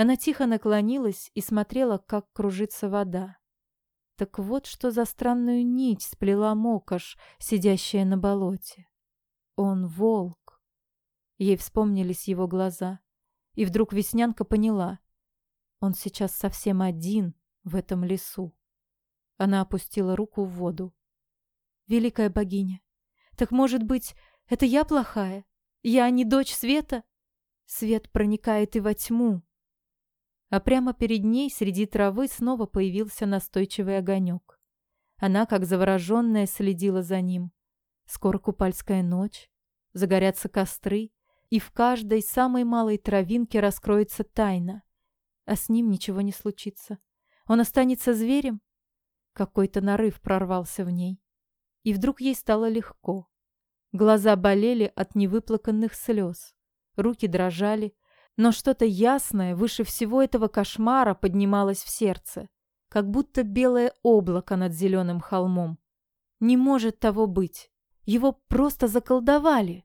Она тихо наклонилась и смотрела, как кружится вода. Так вот, что за странную нить сплела мокаш, сидящая на болоте. Он волк. Ей вспомнились его глаза. И вдруг Веснянка поняла. Он сейчас совсем один в этом лесу. Она опустила руку в воду. «Великая богиня, так, может быть, это я плохая? Я не дочь света?» Свет проникает и во тьму, а прямо перед ней среди травы снова появился настойчивый огонек. Она, как завороженная, следила за ним. Скоро купальская ночь, загорятся костры, и в каждой самой малой травинке раскроется тайна. А с ним ничего не случится. Он останется зверем? Какой-то нарыв прорвался в ней. И вдруг ей стало легко. Глаза болели от невыплаканных слез. Руки дрожали, но что-то ясное выше всего этого кошмара поднималось в сердце, как будто белое облако над зеленым холмом. Не может того быть. Его просто заколдовали.